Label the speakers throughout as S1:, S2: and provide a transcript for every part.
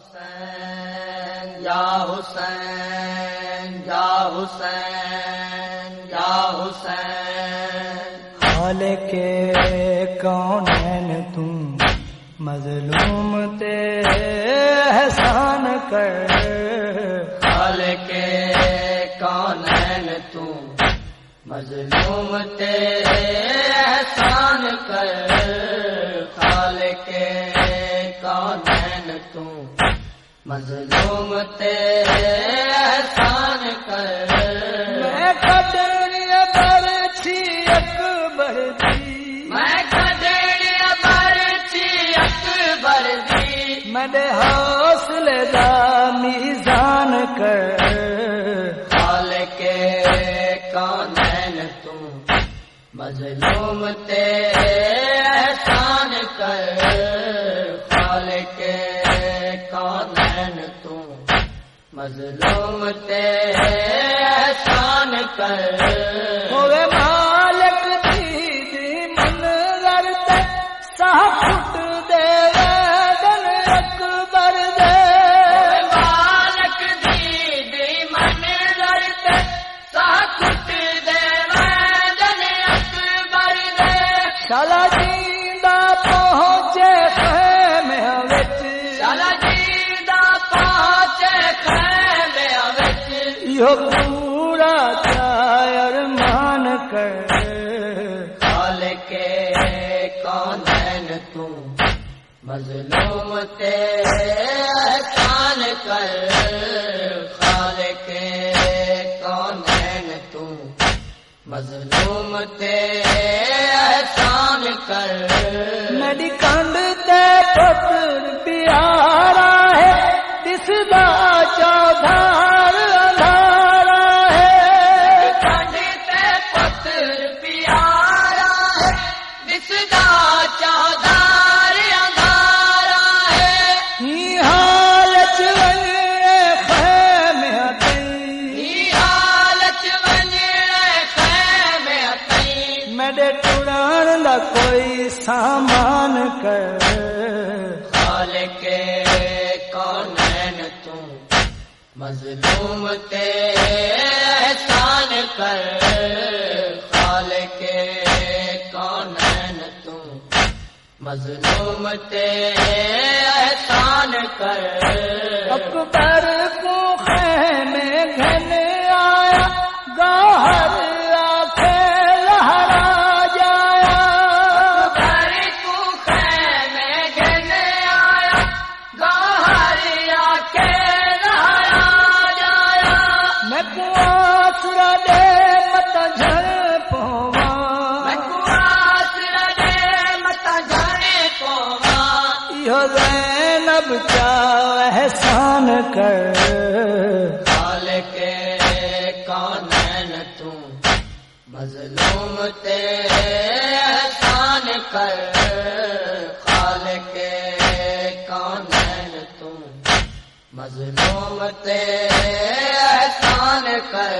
S1: حسین یا حسین یا حسین یا حسین۔
S2: حال کے کون تم؟ مظلوم تے احسان کر۔
S1: حال کے کون تم؟ مظلوم تے احسان مظلوم تے احسان کر۔
S2: میں کٹنی برچھی اکبر دی
S1: میں کدڑی برچی اکبر دی
S2: مڈے حوصلے دا میزان کر۔
S1: خال کے کون تم مظلوم تے احسان کر۔ مظلوم تیرے احسان کر
S2: ہوئے یہ پورا چایر مان کر۔
S1: خال کے کون تم مظلوم تے احسان کر۔ خال کے کون تم مظلوم تے احسان کر۔
S2: میری کنڈ تے پتر پیارا دا کوئی سامان کر۔
S1: خال کے کون تم مظلوم تے احسان کر۔ خال کے کون تم مظلوم تے احسان کر۔
S2: میں کو آسرا دے مت جھڑ پوا یہ احسان کر
S1: مظلوم تے احسان کر۔ مظلوم احسان کر۔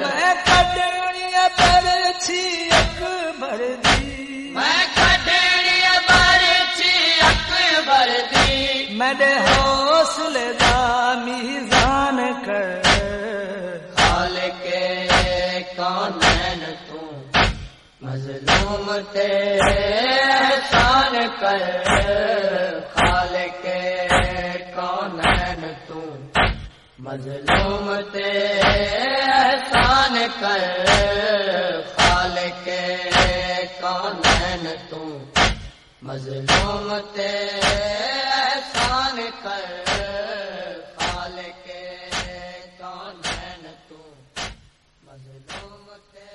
S2: میں کٹنی برچھی اکبر دی
S1: میں کٹڑی برچی اکبر دی
S2: میرے حوصلے دا میزان کر۔
S1: خال کے کون تم مظلوم تے احسان کر۔ تو مظلوم تے احسان کر خالق کونین تو مظلوم تے احسان کر مظلوم تے